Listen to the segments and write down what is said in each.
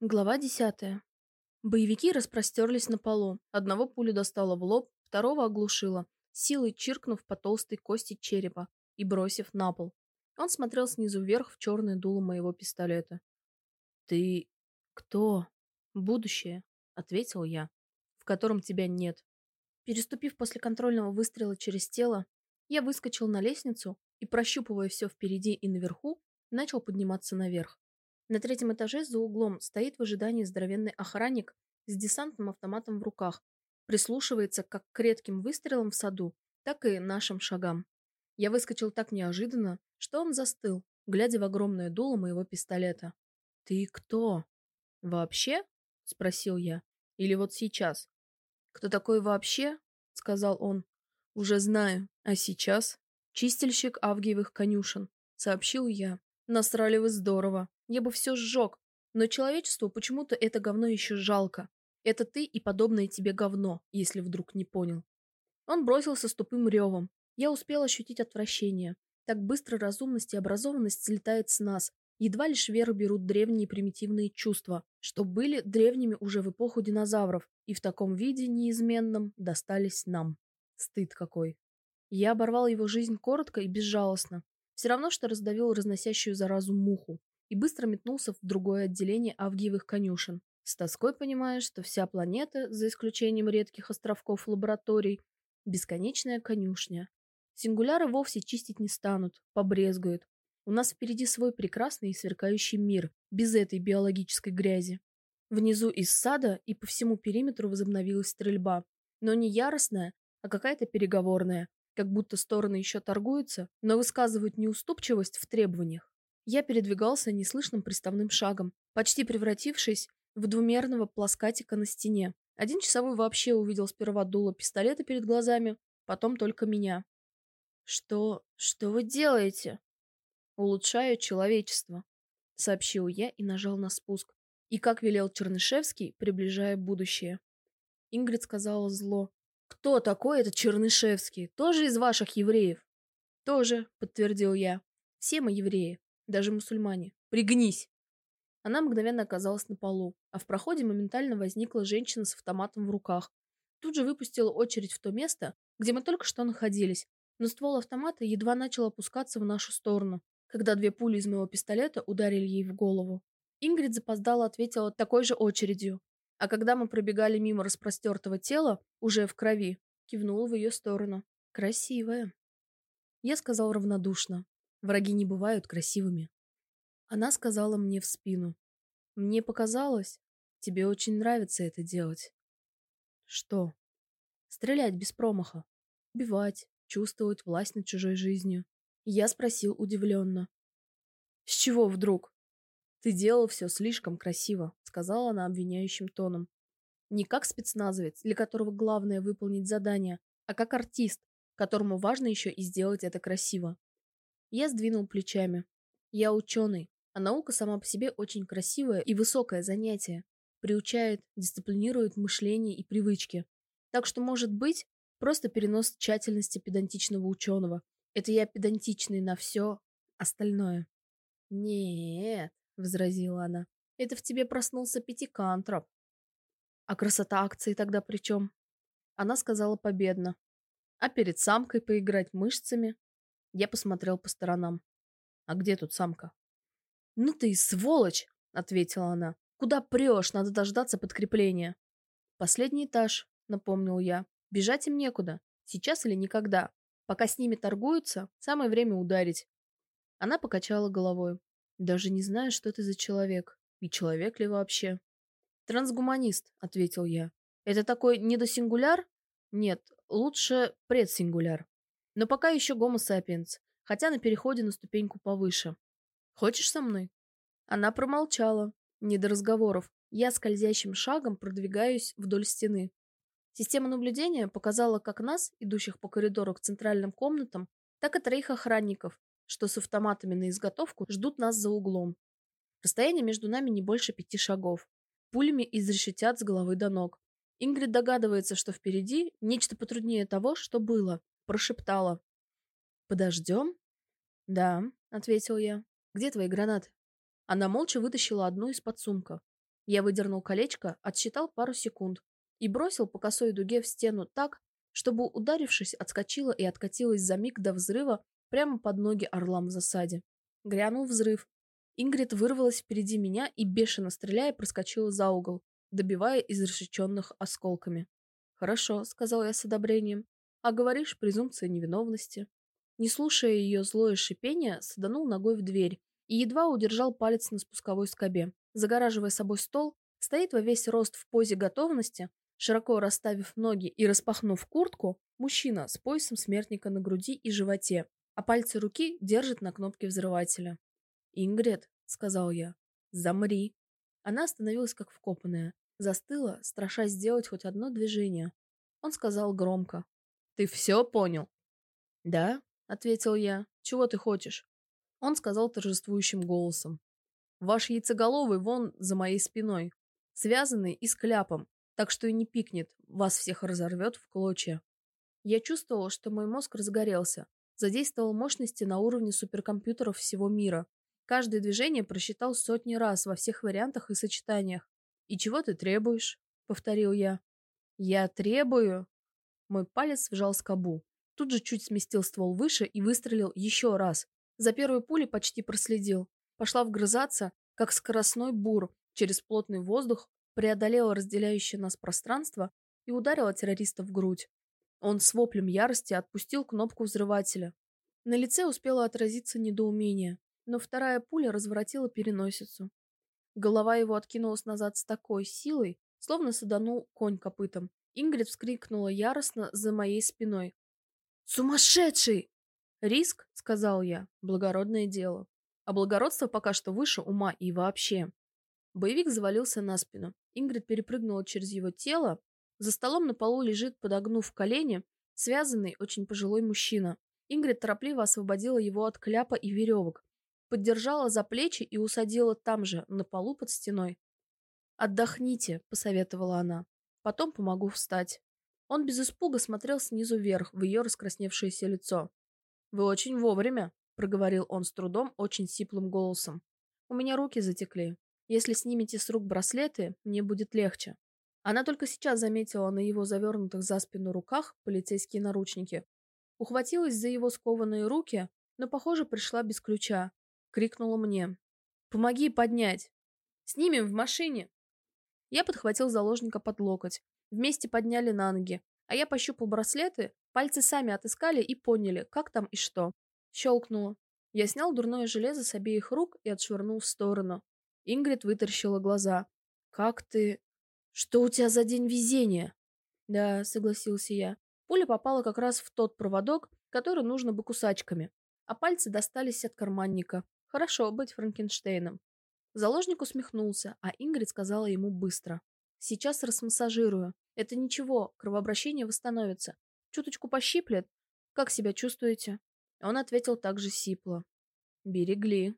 Глава 10. Боевики распростерлись на полу. Одного пулю достала в лоб, второго оглушила, силой чиркнув по толстой кости черепа и бросив на пол. Он смотрел снизу вверх в черное дуло моего пистолета. «Ты кто?» «Будущее», — ответил я, — «в котором тебя нет». Переступив после контрольного выстрела через тело, я выскочил на лестницу и, прощупывая все впереди и наверху, начал подниматься наверх. На третьем этаже за углом стоит в ожидании здоровенный охранник с десантным автоматом в руках, прислушивается как к редким выстрелам в саду, так и нашим шагам. Я выскочил так неожиданно, что он застыл, глядя в огромное дуло моего пистолета. «Ты кто?» «Вообще?» — спросил я. «Или вот сейчас?» «Кто такой вообще?» — сказал он. «Уже знаю. А сейчас?» «Чистильщик Авгиевых конюшен», — сообщил я. «Насрали вы здорово. Я бы все сжег. Но человечеству почему-то это говно еще жалко. Это ты и подобное тебе говно, если вдруг не понял. Он бросился с тупым ревом. Я успел ощутить отвращение. Так быстро разумность и образованность слетает с нас. Едва лишь веру берут древние примитивные чувства, что были древними уже в эпоху динозавров, и в таком виде неизменном достались нам. Стыд какой. Я оборвал его жизнь коротко и безжалостно. Все равно, что раздавил разносящую заразу муху и быстро метнулся в другое отделение Авгиевых конюшен. С тоской понимая, что вся планета, за исключением редких островков лабораторий, бесконечная конюшня. Сингуляры вовсе чистить не станут, побрезгуют. У нас впереди свой прекрасный и сверкающий мир, без этой биологической грязи. Внизу из сада и по всему периметру возобновилась стрельба. Но не яростная, а какая-то переговорная, как будто стороны еще торгуются, но высказывают неуступчивость в требованиях. Я передвигался неслышным приставным шагом, почти превратившись в двумерного плоскатика на стене. Один часовой вообще увидел сперва дуло пистолета перед глазами, потом только меня. «Что... что вы делаете?» «Улучшаю человечество», — сообщил я и нажал на спуск. И, как велел Чернышевский, приближая будущее. Ингрид сказала зло. «Кто такой этот Чернышевский? Тоже из ваших евреев?» «Тоже», — подтвердил я. «Все мы евреи. Даже мусульмане. Пригнись!» Она мгновенно оказалась на полу, а в проходе моментально возникла женщина с автоматом в руках. Тут же выпустила очередь в то место, где мы только что находились, но ствол автомата едва начал опускаться в нашу сторону, когда две пули из моего пистолета ударили ей в голову. Ингрид запоздала ответила такой же очередью, а когда мы пробегали мимо распростертого тела, уже в крови, кивнула в ее сторону. «Красивая». Я сказал равнодушно. Враги не бывают красивыми. Она сказала мне в спину. Мне показалось, тебе очень нравится это делать. Что? Стрелять без промаха. Убивать, чувствовать власть над чужой жизнью. Я спросил удивленно. С чего вдруг? Ты делал все слишком красиво, сказала она обвиняющим тоном. Не как спецназовец, для которого главное выполнить задание, а как артист, которому важно еще и сделать это красиво. Я сдвинул плечами. Я ученый, а наука сама по себе очень красивое и высокое занятие. Приучает, дисциплинирует мышление и привычки. Так что, может быть, просто перенос тщательности педантичного ученого. Это я педантичный на все остальное. «Нет», — возразила она, — «это в тебе проснулся пятикантроп». «А красота акции тогда при чем?» Она сказала победно. «А перед самкой поиграть мышцами?» Я посмотрел по сторонам. «А где тут самка?» «Ну ты и сволочь!» — ответила она. «Куда прешь? Надо дождаться подкрепления». «Последний этаж», — напомнил я. «Бежать им некуда. Сейчас или никогда. Пока с ними торгуются, самое время ударить». Она покачала головой. «Даже не знаю, что ты за человек. И человек ли вообще?» «Трансгуманист», — ответил я. «Это такой недосингуляр?» «Нет, лучше предсингуляр. Но пока еще гомо сапиенс, хотя на переходе на ступеньку повыше. Хочешь со мной? Она промолчала. Не до разговоров. Я скользящим шагом продвигаюсь вдоль стены. Система наблюдения показала как нас, идущих по коридору к центральным комнатам, так и троих охранников, что с автоматами на изготовку ждут нас за углом. Расстояние между нами не больше пяти шагов. Пулями изрешетят с головы до ног. Ингрид догадывается, что впереди нечто потруднее того, что было, прошептала. «Подождем?» «Да», — ответил я. «Где твои гранаты?» Она молча вытащила одну из-под сумка. Я выдернул колечко, отсчитал пару секунд и бросил по косой дуге в стену так, чтобы, ударившись, отскочила и откатилась за миг до взрыва прямо под ноги орлам в засаде. Грянул взрыв. Ингрид вырвалась впереди меня и, бешено стреляя, проскочила за угол, добивая изрешеченных осколками. «Хорошо», — сказал я с одобрением. «А говоришь, презумпция невиновности». Не слушая ее злое шипение, саданул ногой в дверь и едва удержал палец на спусковой скобе. Загораживая собой стол, стоит во весь рост в позе готовности, широко расставив ноги и распахнув куртку, мужчина с поясом смертника на груди и животе, а пальцы руки держит на кнопке взрывателя. «Ингрид», — сказал я, — «замри». Она остановилась как вкопанная, застыла, страшась сделать хоть одно движение. Он сказал громко. «Ты все понял?» «Да», — ответил я. «Чего ты хочешь?» Он сказал торжествующим голосом. «Ваш яйцеголовый вон за моей спиной, связанный и с кляпом, так что и не пикнет, вас всех разорвет в клочья». Я чувствовал, что мой мозг разгорелся, задействовал мощности на уровне суперкомпьютеров всего мира. Каждое движение просчитал сотни раз во всех вариантах и сочетаниях. «И чего ты требуешь?» — повторил я. «Я требую...» Мой палец вжал скобу. Тут же чуть сместил ствол выше и выстрелил еще раз. За первой пулей почти проследил. Пошла вгрызаться, как скоростной бур, через плотный воздух, преодолела разделяющее нас пространство и ударила террориста в грудь. Он с воплем ярости отпустил кнопку взрывателя. На лице успело отразиться недоумение, но вторая пуля разворотила переносицу. Голова его откинулась назад с такой силой, словно саданул конь копытом. Ингрид вскрикнула яростно за моей спиной. «Сумасшедший!» «Риск», — сказал я, — «благородное дело. А благородство пока что выше ума и вообще». Боевик завалился на спину. Ингрид перепрыгнула через его тело. За столом на полу лежит, подогнув колени, связанный, очень пожилой мужчина. Ингрид торопливо освободила его от кляпа и веревок, поддержала за плечи и усадила там же, на полу под стеной. «Отдохните», — посоветовала она. «Потом помогу встать». Он без испуга смотрел снизу вверх в ее раскрасневшееся лицо. «Вы очень вовремя», — проговорил он с трудом, очень сиплым голосом. «У меня руки затекли. Если снимете с рук браслеты, мне будет легче». Она только сейчас заметила на его завернутых за спину руках полицейские наручники. Ухватилась за его скованные руки, но, похоже, пришла без ключа. Крикнула мне. «Помоги поднять! Снимем в машине!» Я подхватил заложника под локоть. Вместе подняли на ноги, а я пощупал браслеты, пальцы сами отыскали и поняли, как там и что. Щелкнуло. Я снял дурное железо с обеих рук и отшвырнул в сторону. Ингрид вытаращила глаза. «Как ты... Что у тебя за день везения?» «Да», — согласился я. Пуля попала как раз в тот проводок, который нужно бы кусачками, а пальцы достались от карманника. Хорошо быть Франкенштейном. Заложник усмехнулся, а Ингрид сказала ему быстро. «Сейчас расмассажирую. Это ничего, кровообращение восстановится. Чуточку пощиплет. Как себя чувствуете? Он ответил также сипло. Берегли.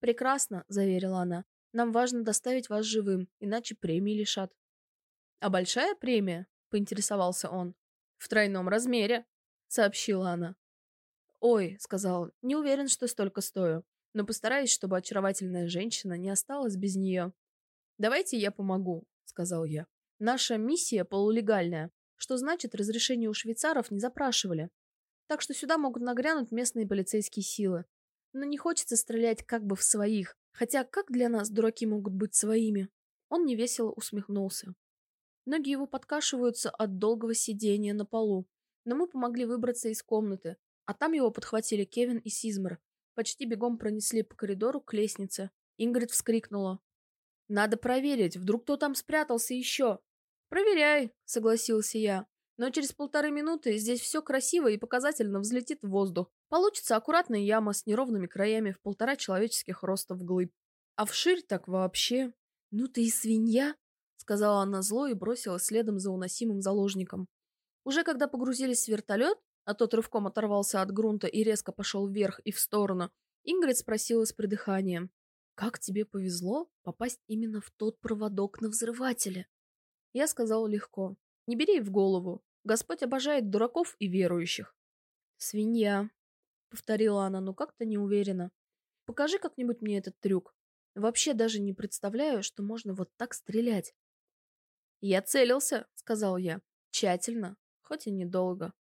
Прекрасно, заверила она. Нам важно доставить вас живым, иначе премии лишат. А большая премия? Поинтересовался он. В тройном размере, сообщила она. Ой, сказал, не уверен, что столько стою, но постараюсь, чтобы очаровательная женщина не осталась без нее. Давайте я помогу, сказал я. Наша миссия полулегальная, что значит, разрешение у швейцаров не запрашивали. Так что сюда могут нагрянуть местные полицейские силы. Но не хочется стрелять как бы в своих, хотя как для нас дураки могут быть своими? Он невесело усмехнулся. Ноги его подкашиваются от долгого сидения на полу, но мы помогли выбраться из комнаты, а там его подхватили Кевин и Сизмер. Почти бегом пронесли по коридору к лестнице. Ингрид вскрикнула. Надо проверить, вдруг кто там спрятался еще. Проверяй, согласился я. Но через полторы минуты здесь все красиво и показательно взлетит в воздух. Получится аккуратная яма с неровными краями в полтора человеческих роста вглыбь. А вширь так вообще. Ну ты и свинья, сказала она зло и бросила следом за уносимым заложником. Уже когда погрузились в вертолет, а тот рывком оторвался от грунта и резко пошел вверх и в сторону, Ингрид спросила с придыханием. Как тебе повезло попасть именно в тот проводок на взрывателе? Я сказал легко. Не бери в голову. Господь обожает дураков и верующих. Свинья, повторила она, но как-то неуверенно. Покажи как-нибудь мне этот трюк. Вообще даже не представляю, что можно вот так стрелять. «Я целился», — сказал я. «Тщательно, хоть и недолго».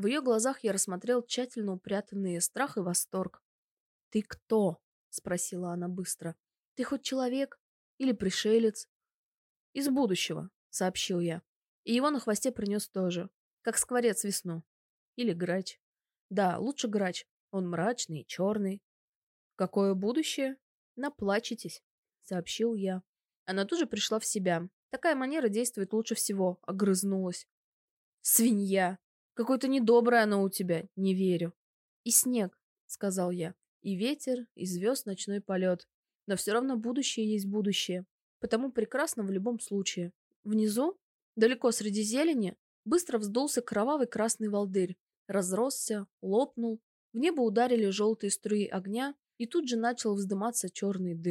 В ее глазах я рассмотрел тщательно упрятанные страх и восторг. «Ты кто?» — спросила она быстро. «Ты хоть человек? Или пришелец?» «Из будущего», — сообщил я. И его на хвосте принес тоже, как скворец весну. Или грач. Да, лучше грач. Он мрачный и черный. Какое будущее? Наплачетесь, сообщил я. Она тоже пришла в себя. Такая манера действует лучше всего, огрызнулась. Свинья! Какой-то недобрая она у тебя, не верю. И снег, сказал я. И ветер, и звезд ночной полет. Но все равно будущее есть будущее. Потому прекрасно в любом случае. Внизу, далеко среди зелени, быстро вздулся кровавый красный волдырь. Разросся, лопнул. В небо ударили желтые струи огня, и тут же начал вздыматься черный дым.